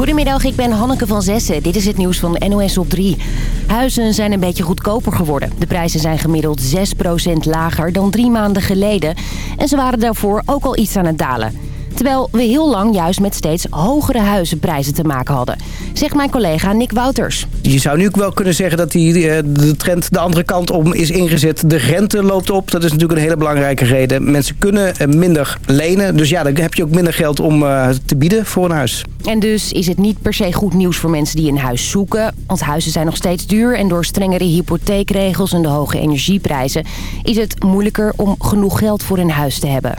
Goedemiddag, ik ben Hanneke van Zessen. Dit is het nieuws van NOS op 3. Huizen zijn een beetje goedkoper geworden. De prijzen zijn gemiddeld 6% lager dan drie maanden geleden. En ze waren daarvoor ook al iets aan het dalen. Terwijl we heel lang juist met steeds hogere huizenprijzen te maken hadden. Zegt mijn collega Nick Wouters. Je zou nu ook wel kunnen zeggen dat die, eh, de trend de andere kant om is ingezet. De rente loopt op. Dat is natuurlijk een hele belangrijke reden. Mensen kunnen eh, minder lenen. Dus ja, dan heb je ook minder geld om eh, te bieden voor een huis. En dus is het niet per se goed nieuws voor mensen die een huis zoeken. Want huizen zijn nog steeds duur. En door strengere hypotheekregels en de hoge energieprijzen... is het moeilijker om genoeg geld voor een huis te hebben.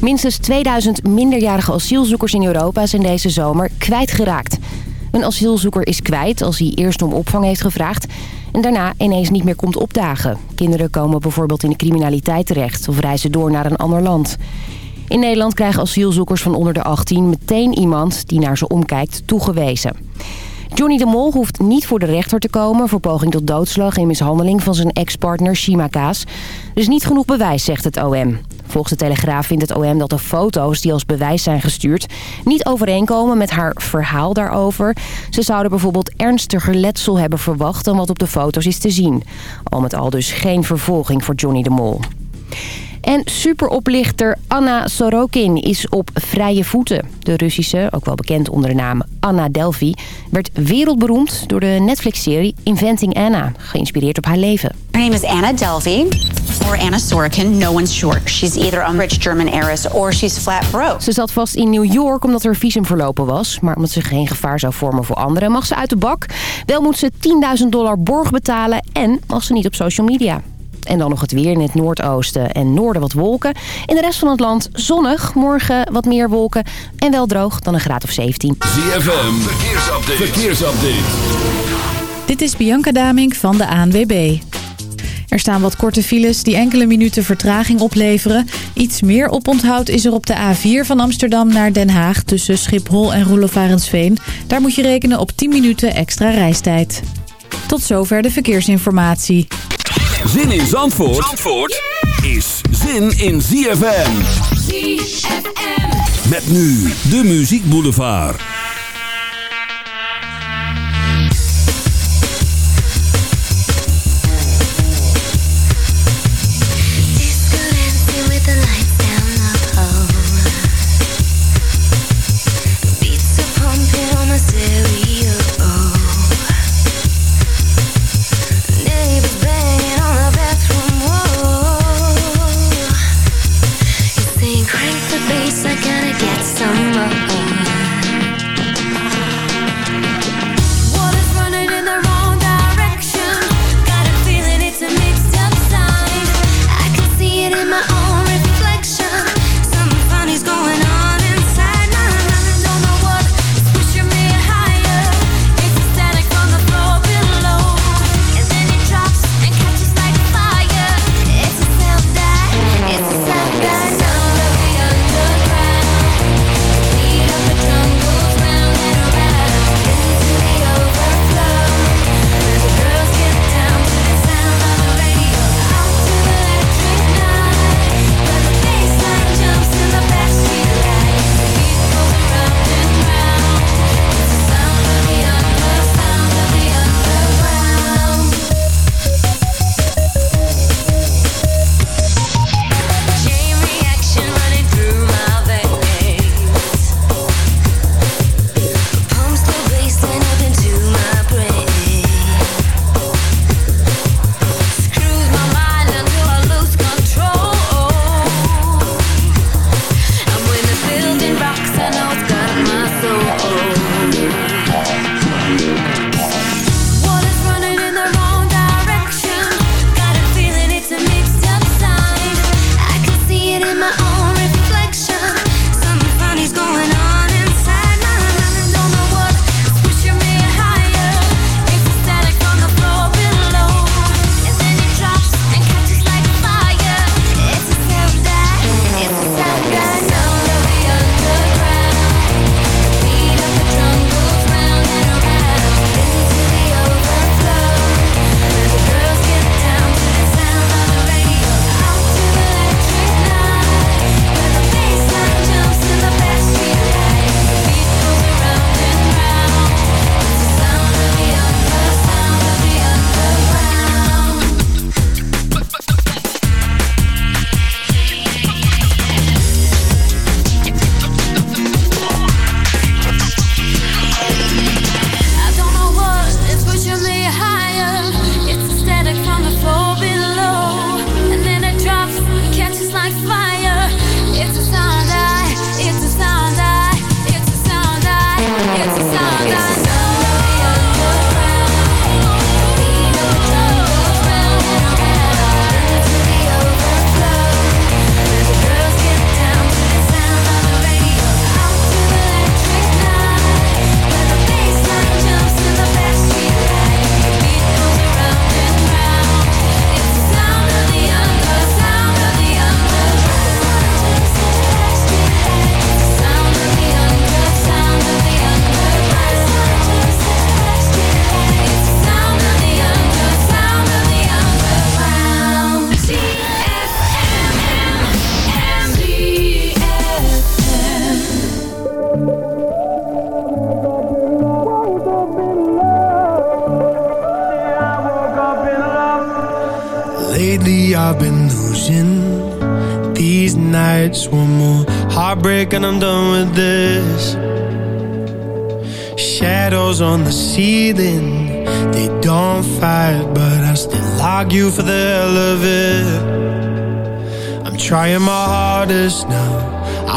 Minstens 2000 minderjarige asielzoekers in Europa zijn deze zomer kwijtgeraakt. Een asielzoeker is kwijt als hij eerst om opvang heeft gevraagd... en daarna ineens niet meer komt opdagen. Kinderen komen bijvoorbeeld in de criminaliteit terecht... of reizen door naar een ander land. In Nederland krijgen asielzoekers van onder de 18 meteen iemand die naar ze omkijkt toegewezen. Johnny de Mol hoeft niet voor de rechter te komen... voor poging tot doodslag en mishandeling van zijn ex-partner Shima Kaas. Er is niet genoeg bewijs, zegt het OM. Volgens de Telegraaf vindt het OM dat de foto's die als bewijs zijn gestuurd... niet overeenkomen met haar verhaal daarover. Ze zouden bijvoorbeeld ernstiger letsel hebben verwacht... dan wat op de foto's is te zien. Al met al dus geen vervolging voor Johnny de Mol. En superoplichter Anna Sorokin is op vrije voeten. De Russische, ook wel bekend onder de naam Anna Delphi... werd wereldberoemd door de Netflix-serie Inventing Anna... geïnspireerd op haar leven. Her name is Anna Delvey, or Anna Sorokin. No one's sure. She's either a rich German heiress or she's flat broke. Ze zat vast in New York omdat haar visum verlopen was. Maar omdat ze geen gevaar zou vormen voor anderen, mag ze uit de bak. Wel moet ze 10.000 dollar borg betalen en mag ze niet op social media. En dan nog het weer in het noordoosten en noorden wat wolken. In de rest van het land zonnig, morgen wat meer wolken en wel droog dan een graad of 17. ZFM, verkeersupdate. verkeersupdate. Dit is Bianca Damink van de ANWB. Er staan wat korte files die enkele minuten vertraging opleveren. Iets meer oponthoud is er op de A4 van Amsterdam naar Den Haag... tussen Schiphol en Roelofarensveen. Daar moet je rekenen op 10 minuten extra reistijd. Tot zover de verkeersinformatie. Zin in Zandvoort, Zandvoort is zin in ZFM. ZFM. Met nu de Muziek Boulevard.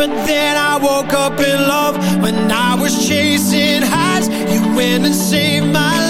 but then I woke up in love. When I was chasing highs You went and saved my life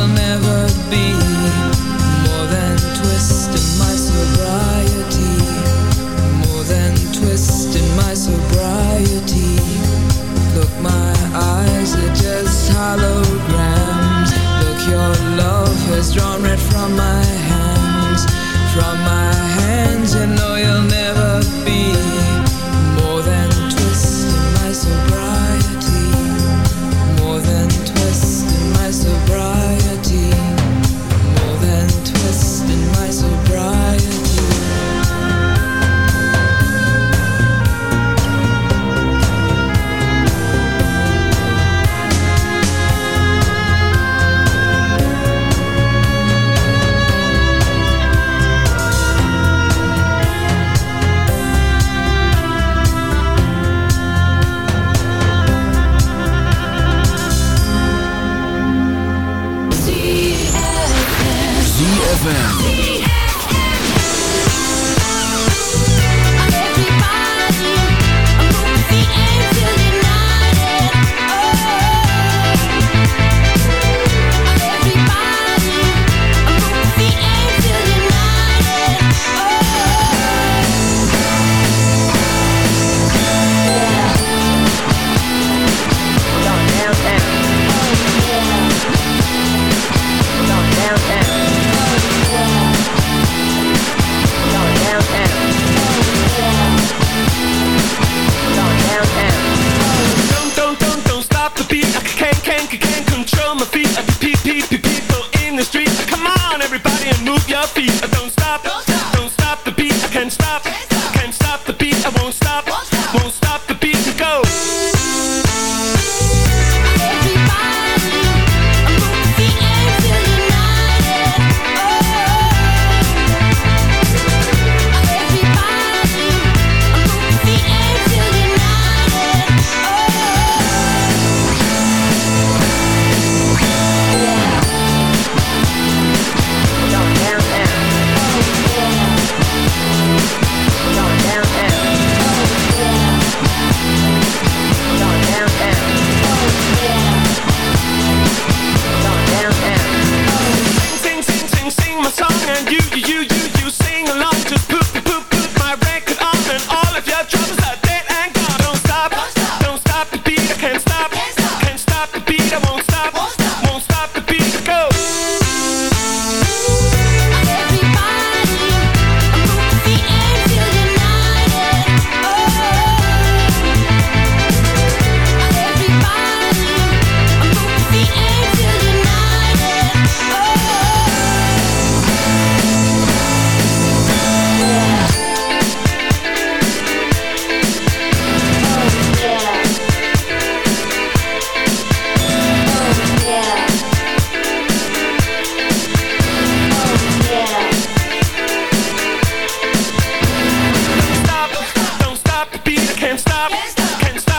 just holograms. Look, your love has drawn red from my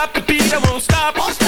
stop the beat, I won't stop.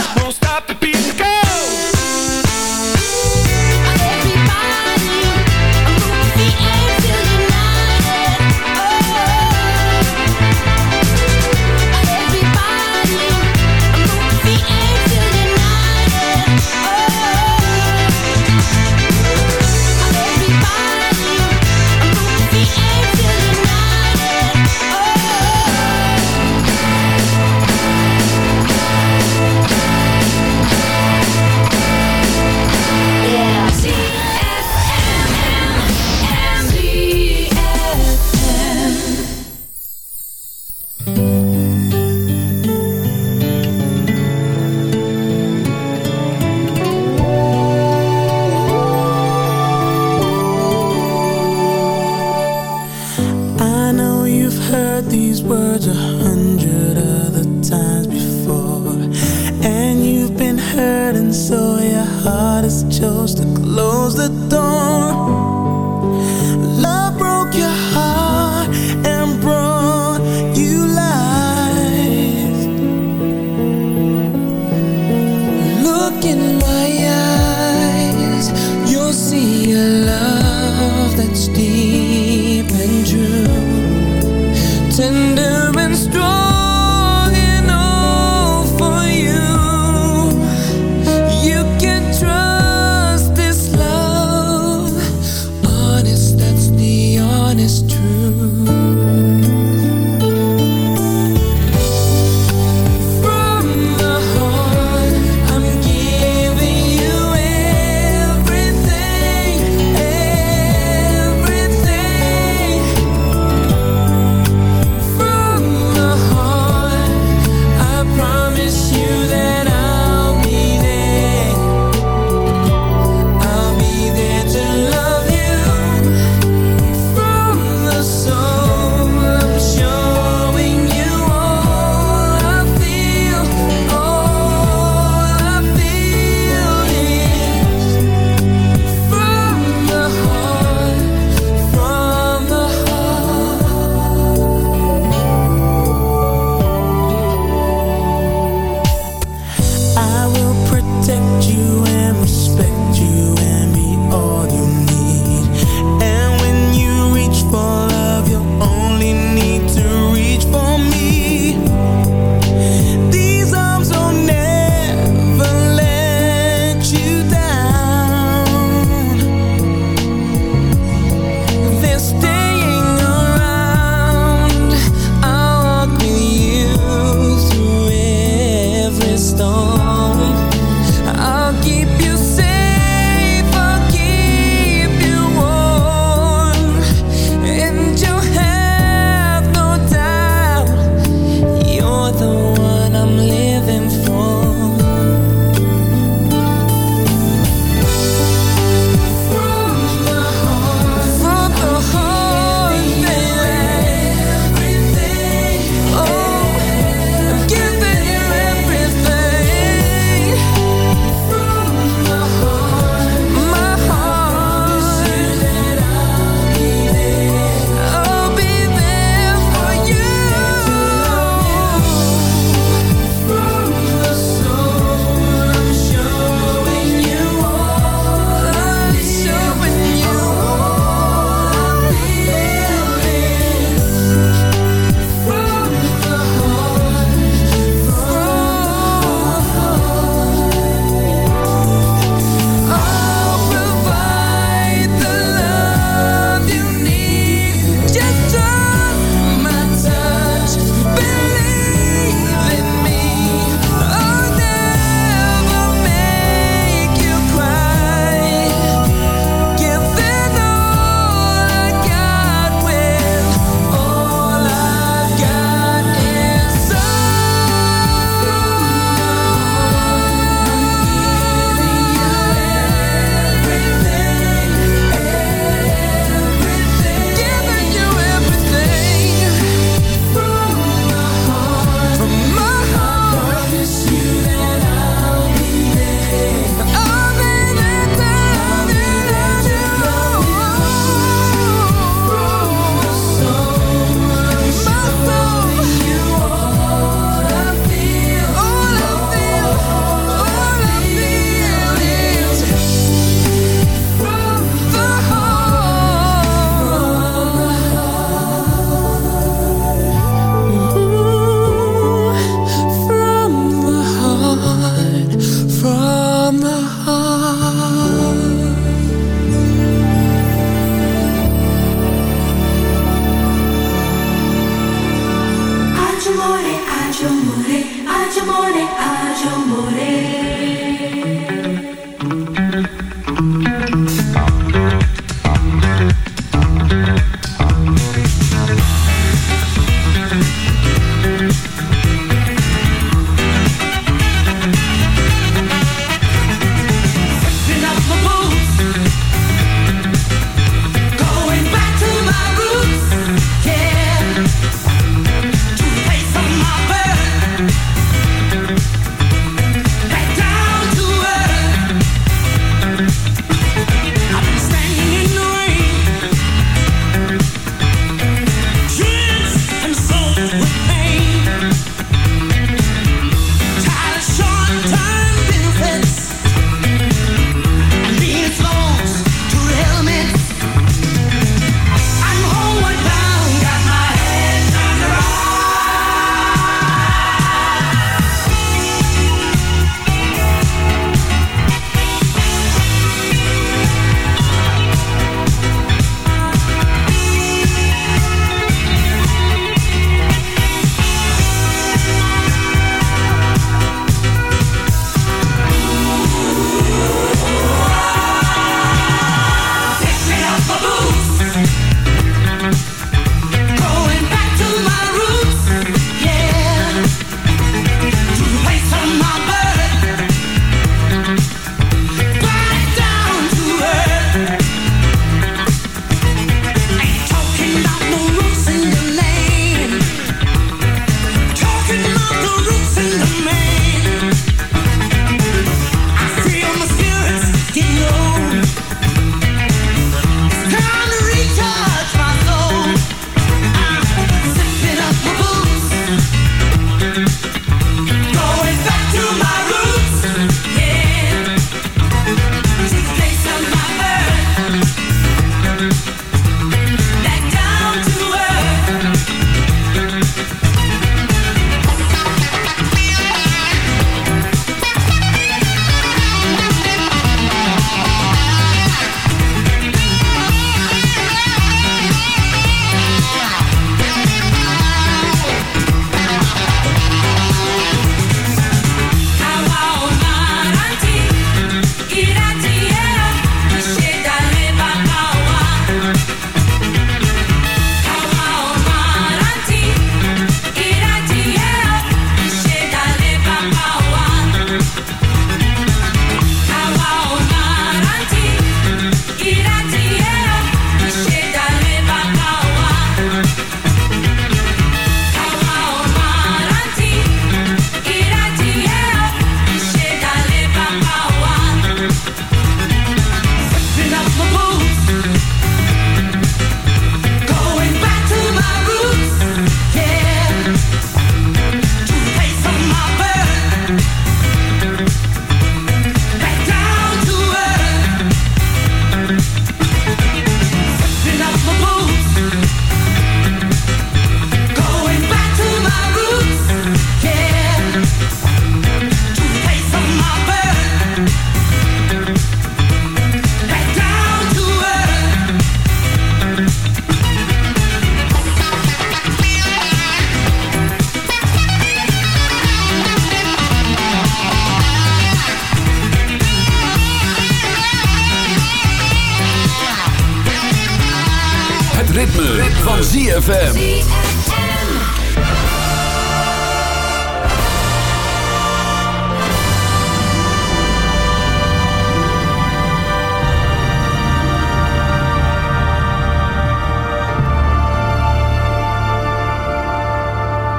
Ritme, van ZFM.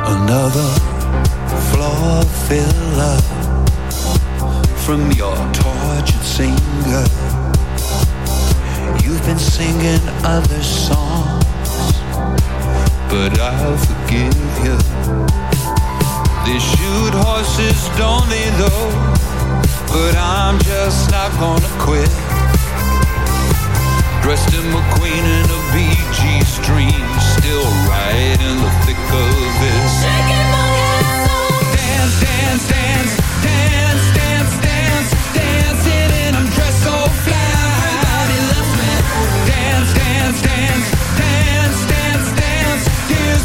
Another floor filler from your tortured singer. You've been singing other songs, but I'll forgive you. They shoot horses, don't they, though? But I'm just not gonna quit. Dressed in McQueen in a BG stream, still right in the thick of it. Shaking my ass off. Oh. Dance, dance, dance, dance,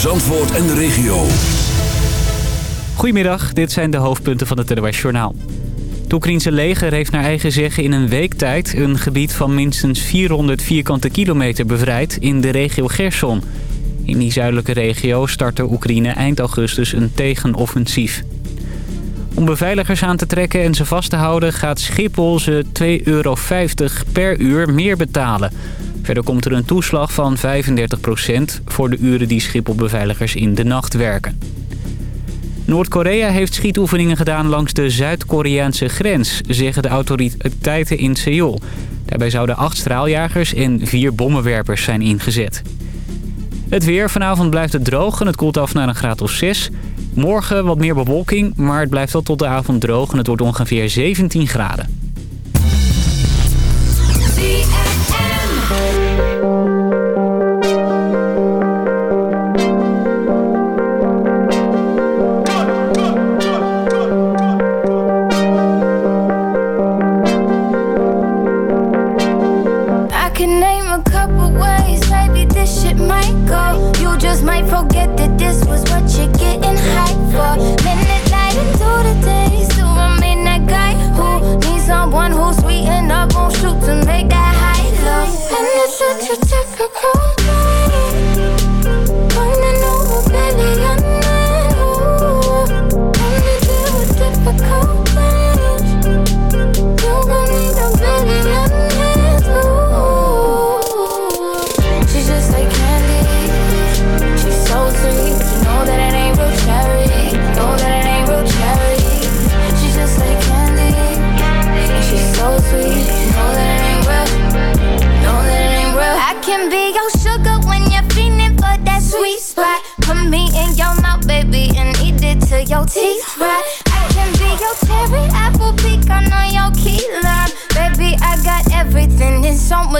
Zandvoort en de regio. Goedemiddag, dit zijn de hoofdpunten van het NOS Journaal. Het Oekraïense leger heeft naar eigen zeggen in een week tijd... een gebied van minstens 400 vierkante kilometer bevrijd in de regio Gerson. In die zuidelijke regio startte Oekraïne eind augustus een tegenoffensief. Om beveiligers aan te trekken en ze vast te houden... gaat Schiphol ze 2,50 euro per uur meer betalen. Verder komt er een toeslag van 35% voor de uren die Schiphol-beveiligers in de nacht werken. Noord-Korea heeft schietoefeningen gedaan langs de Zuid-Koreaanse grens, zeggen de autoriteiten in Seoul. Daarbij zouden acht straaljagers en vier bommenwerpers zijn ingezet. Het weer. Vanavond blijft het droog en het koelt af naar een graad of 6. Morgen wat meer bewolking, maar het blijft wel tot de avond droog en het wordt ongeveer 17 graden.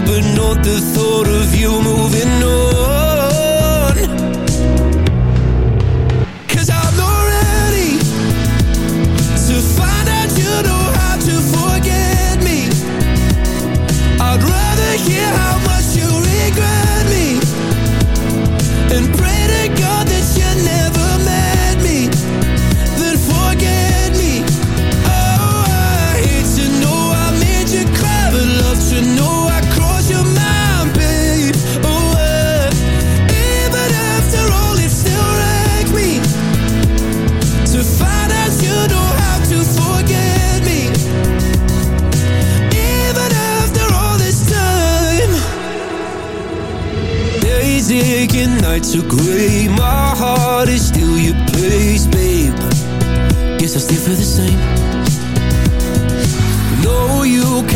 but not the thought of you moving on.